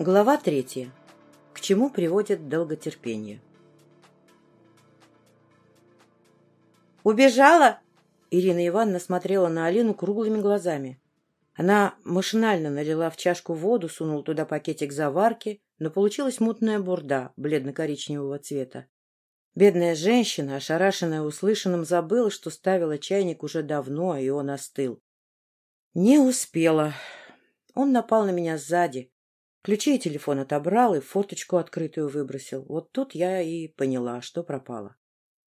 Глава третья. К чему приводит долготерпение? «Убежала?» Ирина Ивановна смотрела на Алину круглыми глазами. Она машинально налила в чашку воду, сунула туда пакетик заварки, но получилась мутная бурда бледно-коричневого цвета. Бедная женщина, ошарашенная услышанным, забыла, что ставила чайник уже давно, и он остыл. Не успела. Он напал на меня сзади, Ключи и телефон отобрал и форточку открытую выбросил. Вот тут я и поняла, что пропало.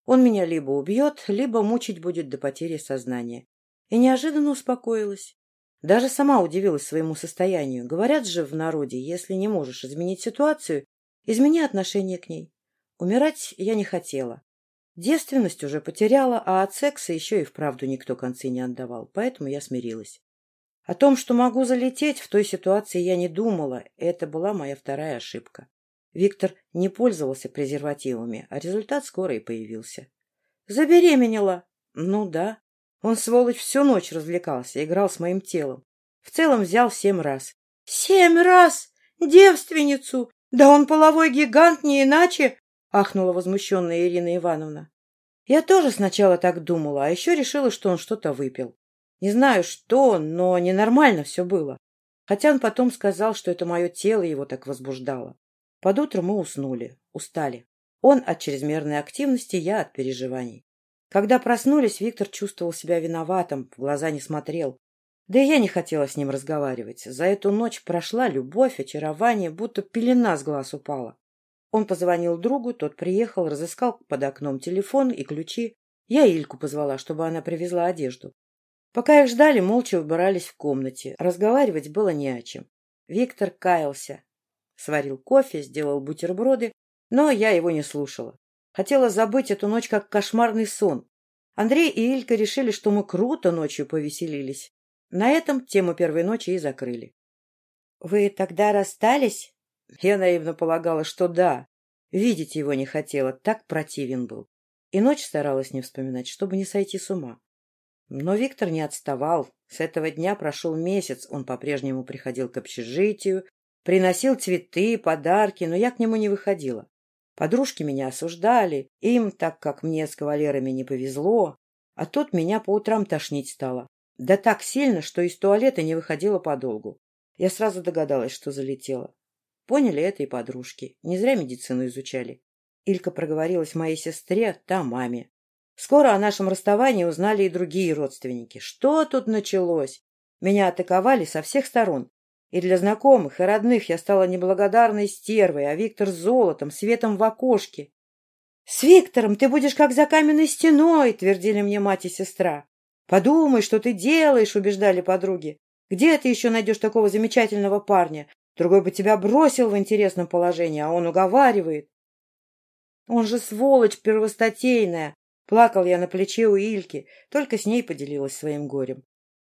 Он меня либо убьет, либо мучить будет до потери сознания. И неожиданно успокоилась. Даже сама удивилась своему состоянию. Говорят же в народе, если не можешь изменить ситуацию, измени отношение к ней. Умирать я не хотела. Девственность уже потеряла, а от секса еще и вправду никто концы не отдавал, поэтому я смирилась. О том, что могу залететь, в той ситуации я не думала. Это была моя вторая ошибка. Виктор не пользовался презервативами, а результат скоро и появился. Забеременела. Ну да. Он, сволочь, всю ночь развлекался, играл с моим телом. В целом взял семь раз. Семь раз! Девственницу! Да он половой гигант, не иначе! Ахнула возмущенная Ирина Ивановна. Я тоже сначала так думала, а еще решила, что он что-то выпил. Не знаю, что, но ненормально все было. Хотя он потом сказал, что это мое тело его так возбуждало. Под утро мы уснули, устали. Он от чрезмерной активности, я от переживаний. Когда проснулись, Виктор чувствовал себя виноватым, в глаза не смотрел. Да и я не хотела с ним разговаривать. За эту ночь прошла любовь, очарование, будто пелена с глаз упала. Он позвонил другу, тот приехал, разыскал под окном телефон и ключи. Я Ильку позвала, чтобы она привезла одежду. Пока их ждали, молча убирались в комнате. Разговаривать было не о чем. Виктор каялся. Сварил кофе, сделал бутерброды, но я его не слушала. Хотела забыть эту ночь как кошмарный сон. Андрей и Илька решили, что мы круто ночью повеселились. На этом тему первой ночи и закрыли. — Вы тогда расстались? Я наивно полагала, что да. Видеть его не хотела, так противен был. И ночь старалась не вспоминать, чтобы не сойти с ума. Но Виктор не отставал. С этого дня прошел месяц, он по-прежнему приходил к общежитию, приносил цветы, подарки, но я к нему не выходила. Подружки меня осуждали, им, так как мне с кавалерами не повезло, а тут меня по утрам тошнить стало. Да так сильно, что из туалета не выходила подолгу. Я сразу догадалась, что залетела. Поняли это и подружки. Не зря медицину изучали. Илька проговорилась моей сестре, та маме. Скоро о нашем расставании узнали и другие родственники. Что тут началось? Меня атаковали со всех сторон. И для знакомых, и родных я стала неблагодарной стервой, а Виктор с золотом, светом в окошке. — С Виктором ты будешь как за каменной стеной, — твердили мне мать и сестра. — Подумай, что ты делаешь, — убеждали подруги. — Где ты еще найдешь такого замечательного парня? Другой бы тебя бросил в интересном положении, а он уговаривает. Он же сволочь первостатейная, Плакал я на плече у Ильки, только с ней поделилась своим горем.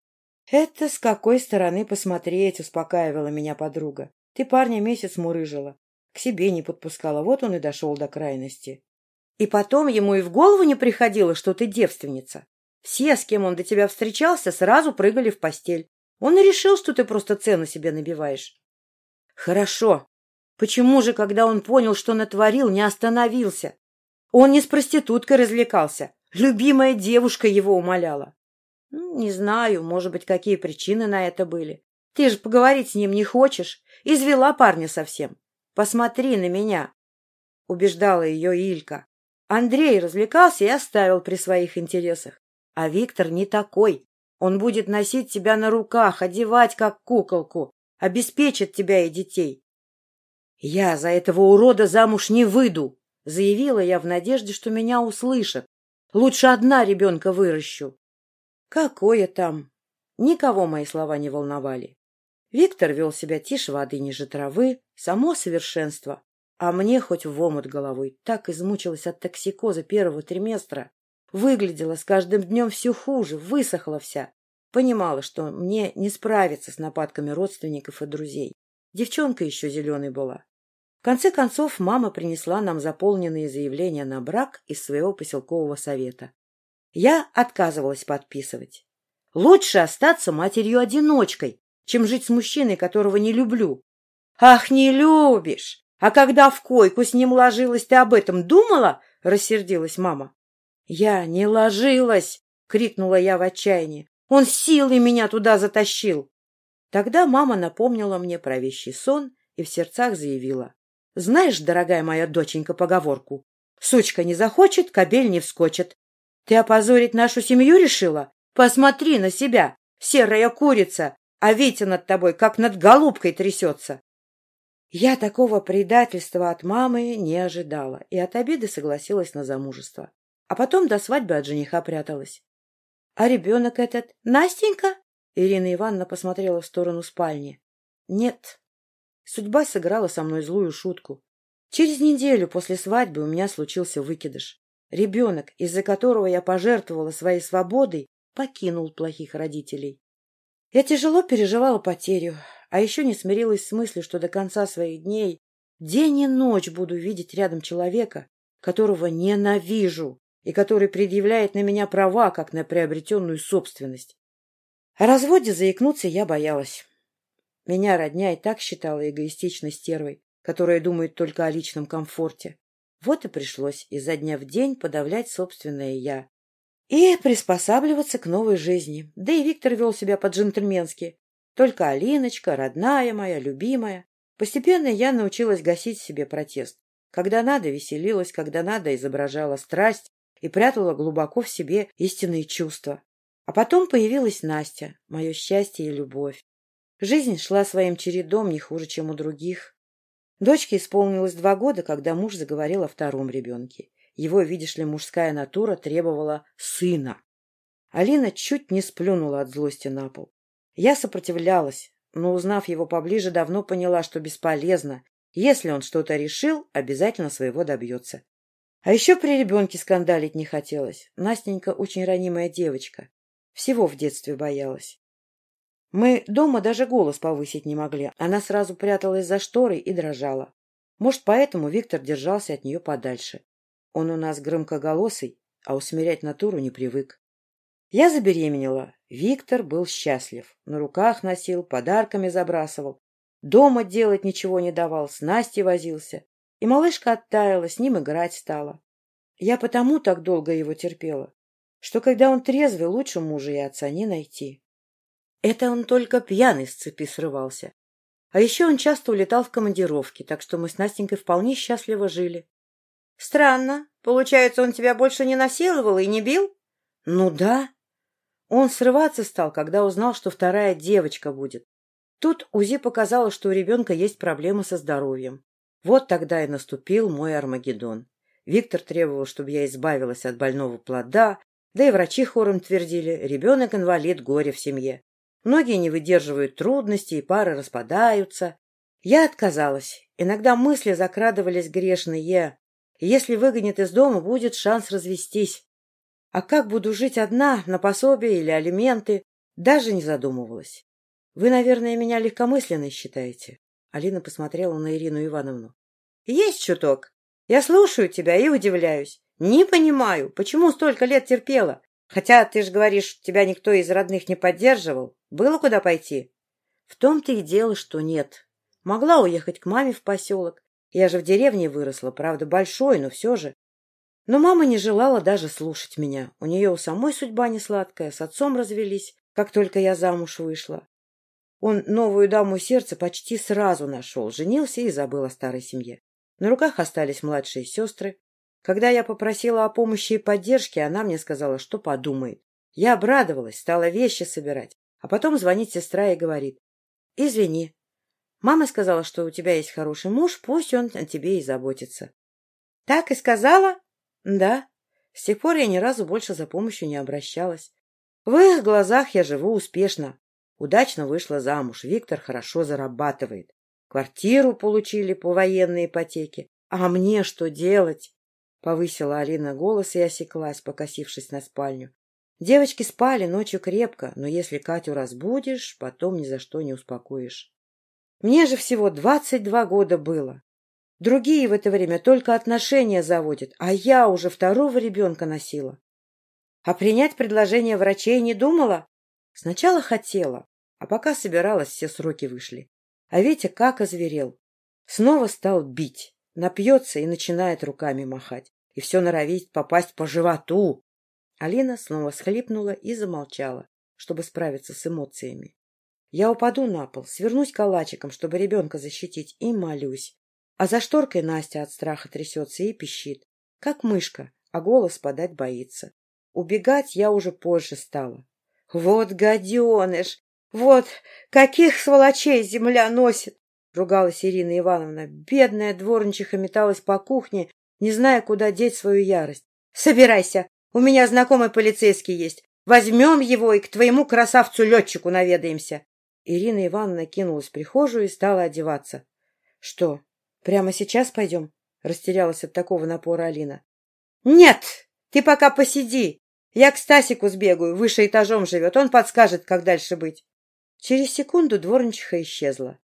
— Это с какой стороны посмотреть, — успокаивала меня подруга. — Ты парня месяц мурыжила, к себе не подпускала, вот он и дошел до крайности. И потом ему и в голову не приходило, что ты девственница. Все, с кем он до тебя встречался, сразу прыгали в постель. Он и решил, что ты просто цену себе набиваешь. — Хорошо. Почему же, когда он понял, что натворил, не остановился? Он не с проституткой развлекался. Любимая девушка его умоляла. Ну, не знаю, может быть, какие причины на это были. Ты же поговорить с ним не хочешь. Извела парня совсем. Посмотри на меня. Убеждала ее Илька. Андрей развлекался и оставил при своих интересах. А Виктор не такой. Он будет носить тебя на руках, одевать как куколку, обеспечит тебя и детей. Я за этого урода замуж не выйду, Заявила я в надежде, что меня услышат. Лучше одна ребенка выращу. Какое там? Никого мои слова не волновали. Виктор вел себя тише воды ниже травы, само совершенство. А мне хоть в омут головой. Так измучилась от токсикоза первого триместра. Выглядела с каждым днем все хуже, высохла вся. Понимала, что мне не справиться с нападками родственников и друзей. Девчонка еще зеленой была. В конце концов, мама принесла нам заполненные заявления на брак из своего поселкового совета. Я отказывалась подписывать. Лучше остаться матерью-одиночкой, чем жить с мужчиной, которого не люблю. Ах, не любишь! А когда в койку с ним ложилась, ты об этом думала? — рассердилась мама. — Я не ложилась! — крикнула я в отчаянии. — Он силой меня туда затащил! Тогда мама напомнила мне про вещий сон и в сердцах заявила. — Знаешь, дорогая моя доченька, поговорку? Сучка не захочет, кобель не вскочит. Ты опозорить нашу семью решила? Посмотри на себя, серая курица, а Витя над тобой, как над голубкой, трясется. Я такого предательства от мамы не ожидала и от обиды согласилась на замужество. А потом до свадьбы от жениха пряталась. — А ребенок этот Настенька? Ирина Ивановна посмотрела в сторону спальни. — Нет. Судьба сыграла со мной злую шутку. Через неделю после свадьбы у меня случился выкидыш. Ребенок, из-за которого я пожертвовала своей свободой, покинул плохих родителей. Я тяжело переживала потерю, а еще не смирилась с мыслью, что до конца своих дней день и ночь буду видеть рядом человека, которого ненавижу и который предъявляет на меня права, как на приобретенную собственность. О разводе заикнуться я боялась. Меня родня и так считала эгоистичной стервой, которая думает только о личном комфорте. Вот и пришлось изо дня в день подавлять собственное «я». И приспосабливаться к новой жизни. Да и Виктор вел себя по-джентльменски. Только Алиночка, родная моя, любимая. Постепенно я научилась гасить себе протест. Когда надо, веселилась, когда надо, изображала страсть и прятала глубоко в себе истинные чувства. А потом появилась Настя, мое счастье и любовь. Жизнь шла своим чередом не хуже, чем у других. Дочке исполнилось два года, когда муж заговорил о втором ребенке. Его, видишь ли, мужская натура требовала сына. Алина чуть не сплюнула от злости на пол. Я сопротивлялась, но, узнав его поближе, давно поняла, что бесполезно. Если он что-то решил, обязательно своего добьется. А еще при ребенке скандалить не хотелось. Настенька очень ранимая девочка. Всего в детстве боялась. Мы дома даже голос повысить не могли. Она сразу пряталась за шторой и дрожала. Может, поэтому Виктор держался от нее подальше. Он у нас громкоголосый, а усмирять натуру не привык. Я забеременела. Виктор был счастлив. На руках носил, подарками забрасывал. Дома делать ничего не давал, с Настей возился. И малышка оттаяла, с ним играть стала. Я потому так долго его терпела, что когда он трезвый, лучше мужа и отца не найти. Это он только пьяный с цепи срывался. А еще он часто улетал в командировки, так что мы с Настенькой вполне счастливо жили. — Странно. Получается, он тебя больше не насиловал и не бил? — Ну да. Он срываться стал, когда узнал, что вторая девочка будет. Тут УЗИ показало, что у ребенка есть проблемы со здоровьем. Вот тогда и наступил мой Армагеддон. Виктор требовал, чтобы я избавилась от больного плода, да и врачи хором твердили, ребенок инвалид, горе в семье. Многие не выдерживают трудностей, и пары распадаются. Я отказалась. Иногда мысли закрадывались грешные. Если выгонят из дома, будет шанс развестись. А как буду жить одна, на пособие или алименты, даже не задумывалась. Вы, наверное, меня легкомысленной считаете? Алина посмотрела на Ирину Ивановну. Есть чуток. Я слушаю тебя и удивляюсь. Не понимаю, почему столько лет терпела. Хотя, ты же говоришь, тебя никто из родных не поддерживал. Было куда пойти? В том-то и дело, что нет. Могла уехать к маме в поселок. Я же в деревне выросла, правда, большой, но все же. Но мама не желала даже слушать меня. У нее у самой судьба не сладкая, с отцом развелись, как только я замуж вышла. Он новую даму сердца почти сразу нашел, женился и забыл о старой семье. На руках остались младшие сестры. Когда я попросила о помощи и поддержке, она мне сказала, что подумает. Я обрадовалась, стала вещи собирать. А потом звонит сестра и говорит. — Извини. Мама сказала, что у тебя есть хороший муж, пусть он о тебе и заботится. — Так и сказала? — Да. С тех пор я ни разу больше за помощью не обращалась. В их глазах я живу успешно. Удачно вышла замуж. Виктор хорошо зарабатывает. Квартиру получили по военной ипотеке. А мне что делать? Повысила Алина голос и осеклась, покосившись на спальню. Девочки спали ночью крепко, но если Катю разбудишь, потом ни за что не успокоишь. Мне же всего двадцать два года было. Другие в это время только отношения заводят, а я уже второго ребенка носила. А принять предложение врачей не думала? Сначала хотела, а пока собиралась, все сроки вышли. А Витя как озверел. Снова стал бить, напьется и начинает руками махать. И все норовить попасть по животу. Алина снова схлипнула и замолчала, чтобы справиться с эмоциями. Я упаду на пол, свернусь калачиком, чтобы ребенка защитить, и молюсь. А за шторкой Настя от страха трясется и пищит, как мышка, а голос подать боится. Убегать я уже позже стала. Вот гаденыш! Вот каких сволочей земля носит! Ругалась Ирина Ивановна. Бедная дворничиха металась по кухне, не зная, куда деть свою ярость. Собирайся! У меня знакомый полицейский есть. Возьмем его и к твоему красавцу-летчику наведаемся. Ирина Ивановна кинулась в прихожую и стала одеваться. — Что, прямо сейчас пойдем? — растерялась от такого напора Алина. — Нет! Ты пока посиди! Я к Стасику сбегаю, выше этажом живет, он подскажет, как дальше быть. Через секунду дворничиха исчезла.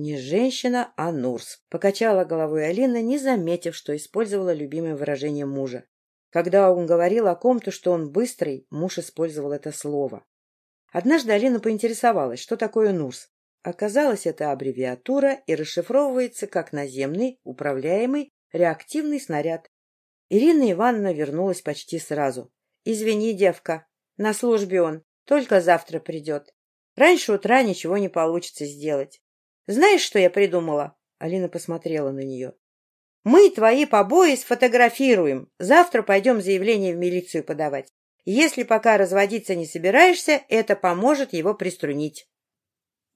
Не женщина, а Нурс, покачала головой Алина, не заметив, что использовала любимое выражение мужа. Когда он говорил о ком-то, что он быстрый, муж использовал это слово. Однажды Алина поинтересовалась, что такое Нурс. Оказалось, это аббревиатура и расшифровывается как наземный, управляемый, реактивный снаряд. Ирина Ивановна вернулась почти сразу. Извини, девка, на службе он, только завтра придет. Раньше утра ничего не получится сделать. Знаешь, что я придумала? Алина посмотрела на нее. Мы твои побои сфотографируем. Завтра пойдем заявление в милицию подавать. Если пока разводиться не собираешься, это поможет его приструнить.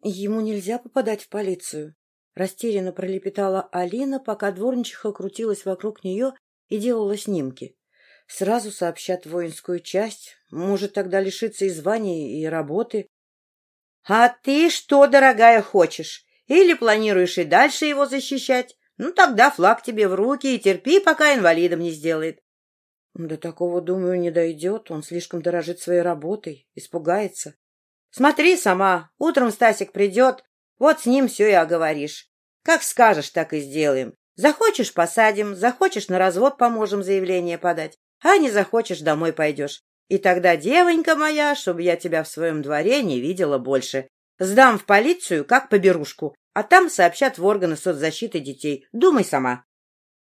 Ему нельзя попадать в полицию. Растерянно пролепетала Алина, пока дворничиха крутилась вокруг нее и делала снимки. Сразу сообщат воинскую часть. Может, тогда лишиться и звания, и работы. — А ты что, дорогая, хочешь? Или планируешь и дальше его защищать? Ну, тогда флаг тебе в руки и терпи, пока инвалидом не сделает. До такого, думаю, не дойдет. Он слишком дорожит своей работой, испугается. Смотри сама, утром Стасик придет, вот с ним все и оговоришь. Как скажешь, так и сделаем. Захочешь — посадим, захочешь — на развод поможем заявление подать а не захочешь, домой пойдешь. И тогда, девонька моя, чтобы я тебя в своем дворе не видела больше. Сдам в полицию, как поберушку, а там сообщат в органы соцзащиты детей. Думай сама.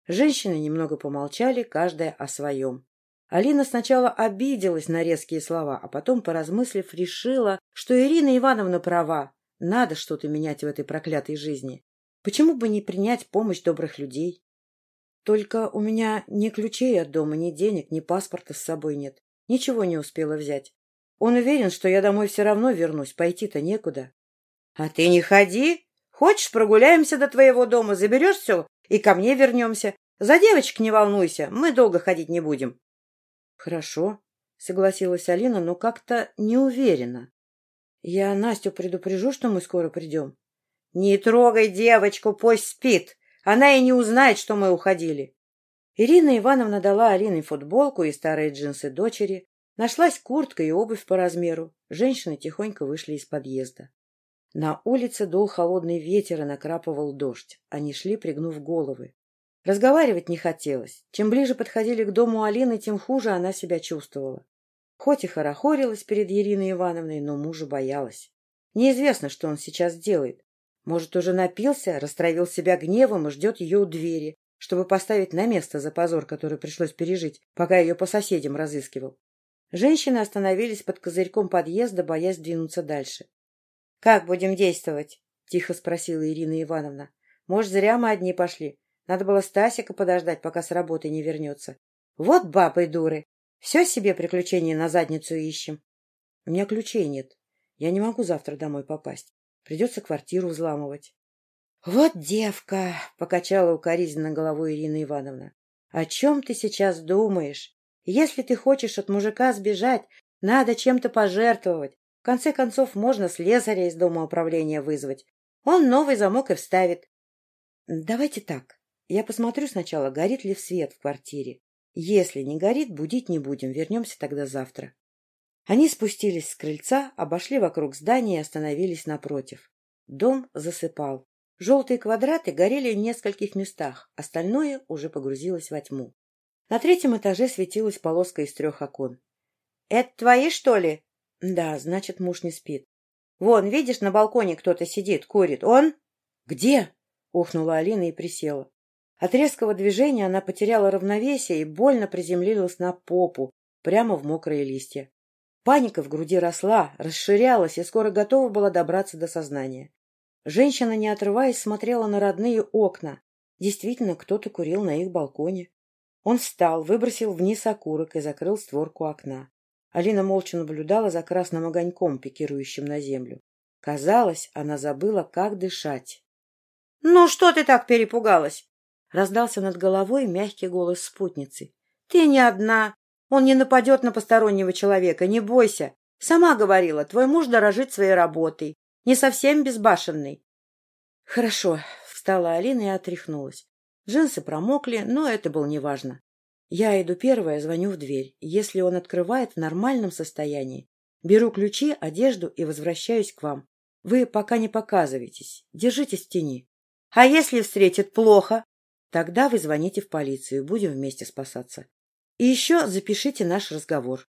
Женщины немного помолчали, каждая о своем. Алина сначала обиделась на резкие слова, а потом, поразмыслив, решила, что Ирина Ивановна права. Надо что-то менять в этой проклятой жизни. Почему бы не принять помощь добрых людей? Только у меня ни ключей от дома, ни денег, ни паспорта с собой нет. Ничего не успела взять. Он уверен, что я домой все равно вернусь, пойти-то некуда. — А ты не ходи. Хочешь, прогуляемся до твоего дома, заберешь все и ко мне вернемся. За девочек не волнуйся, мы долго ходить не будем. — Хорошо, — согласилась Алина, но как-то не уверена. — Я Настю предупрежу, что мы скоро придем. — Не трогай девочку, пусть спит. Она и не узнает, что мы уходили. Ирина Ивановна дала Алине футболку и старые джинсы дочери. Нашлась куртка и обувь по размеру. Женщины тихонько вышли из подъезда. На улице дул холодный ветер и накрапывал дождь. Они шли, пригнув головы. Разговаривать не хотелось. Чем ближе подходили к дому Алины, тем хуже она себя чувствовала. Хоть и хорохорилась перед Ириной Ивановной, но мужа боялась. Неизвестно, что он сейчас делает. Может, уже напился, растравил себя гневом и ждет ее у двери, чтобы поставить на место за позор, который пришлось пережить, пока ее по соседям разыскивал. Женщины остановились под козырьком подъезда, боясь двинуться дальше. — Как будем действовать? — тихо спросила Ирина Ивановна. — Может, зря мы одни пошли. Надо было Стасика подождать, пока с работы не вернется. Вот бабы дуры. Все себе приключения на задницу ищем. У меня ключей нет. Я не могу завтра домой попасть. Придется квартиру взламывать. — Вот девка! — покачала укоризненно головой Ирина Ивановна. — О чем ты сейчас думаешь? Если ты хочешь от мужика сбежать, надо чем-то пожертвовать. В конце концов, можно слесаря из дома управления вызвать. Он новый замок и вставит. Давайте так. Я посмотрю сначала, горит ли свет в квартире. Если не горит, будить не будем. Вернемся тогда завтра. Они спустились с крыльца, обошли вокруг здания и остановились напротив. Дом засыпал. Желтые квадраты горели в нескольких местах, остальное уже погрузилось во тьму. На третьем этаже светилась полоска из трех окон. — Это твои, что ли? — Да, значит, муж не спит. — Вон, видишь, на балконе кто-то сидит, курит. Он? «Где?» — охнула Алина и присела. От резкого движения она потеряла равновесие и больно приземлилась на попу, прямо в мокрые листья. Паника в груди росла, расширялась и скоро готова была добраться до сознания. Женщина, не отрываясь, смотрела на родные окна. Действительно, кто-то курил на их балконе. Он встал, выбросил вниз окурок и закрыл створку окна. Алина молча наблюдала за красным огоньком, пикирующим на землю. Казалось, она забыла, как дышать. — Ну, что ты так перепугалась? — раздался над головой мягкий голос спутницы. — Ты не одна. Он не нападет на постороннего человека, не бойся. Сама говорила, твой муж дорожит своей работой, не совсем безбашенный. — Хорошо, — встала Алина и отряхнулась. Джинсы промокли, но это было неважно. Я иду первая, звоню в дверь. Если он открывает в нормальном состоянии, беру ключи, одежду и возвращаюсь к вам. Вы пока не показывайтесь, держитесь в тени. А если встретит плохо? Тогда вы звоните в полицию, будем вместе спасаться. И еще запишите наш разговор.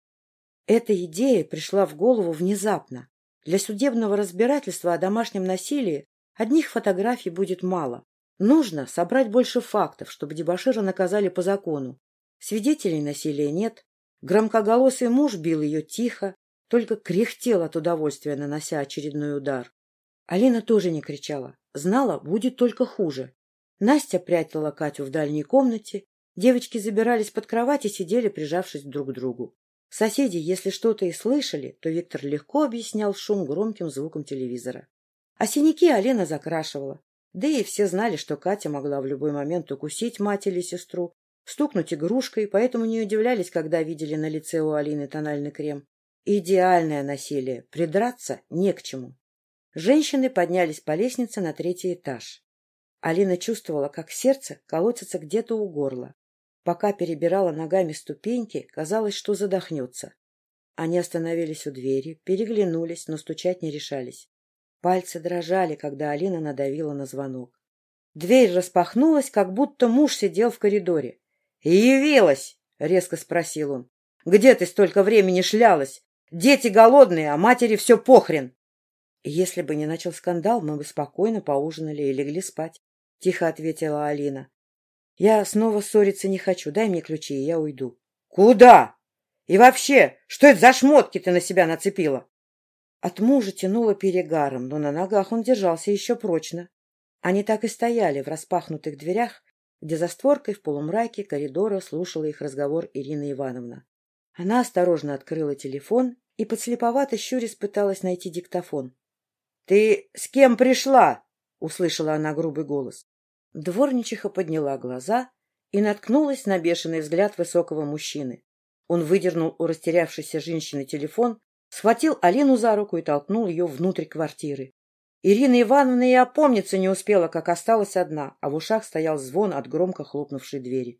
Эта идея пришла в голову внезапно. Для судебного разбирательства о домашнем насилии одних фотографий будет мало. Нужно собрать больше фактов, чтобы дебошира наказали по закону. Свидетелей насилия нет. Громкоголосый муж бил ее тихо, только кряхтел от удовольствия, нанося очередной удар. Алина тоже не кричала. Знала, будет только хуже. Настя прятала Катю в дальней комнате, Девочки забирались под кровать и сидели, прижавшись друг к другу. Соседи, если что-то и слышали, то Виктор легко объяснял шум громким звуком телевизора. А синяки Алена закрашивала. Да и все знали, что Катя могла в любой момент укусить мать или сестру, стукнуть игрушкой, поэтому не удивлялись, когда видели на лице у Алины тональный крем. Идеальное насилие, придраться не к чему. Женщины поднялись по лестнице на третий этаж. Алина чувствовала, как сердце колотится где-то у горла. Пока перебирала ногами ступеньки, казалось, что задохнется. Они остановились у двери, переглянулись, но стучать не решались. Пальцы дрожали, когда Алина надавила на звонок. Дверь распахнулась, как будто муж сидел в коридоре. — Явилась! — резко спросил он. — Где ты столько времени шлялась? Дети голодные, а матери все похрен! Если бы не начал скандал, мы бы спокойно поужинали и легли спать, — тихо ответила Алина. Я снова ссориться не хочу. Дай мне ключи, и я уйду. — Куда? И вообще, что это за шмотки ты на себя нацепила? От мужа тянуло перегаром, но на ногах он держался еще прочно. Они так и стояли в распахнутых дверях, где за створкой в полумраке коридора слушала их разговор Ирина Ивановна. Она осторожно открыла телефон и подслеповато щурясь пыталась найти диктофон. — Ты с кем пришла? — услышала она грубый голос. Дворничиха подняла глаза и наткнулась на бешеный взгляд высокого мужчины. Он выдернул у растерявшейся женщины телефон, схватил Алину за руку и толкнул ее внутрь квартиры. Ирина Ивановна и опомниться не успела, как осталась одна, а в ушах стоял звон от громко хлопнувшей двери.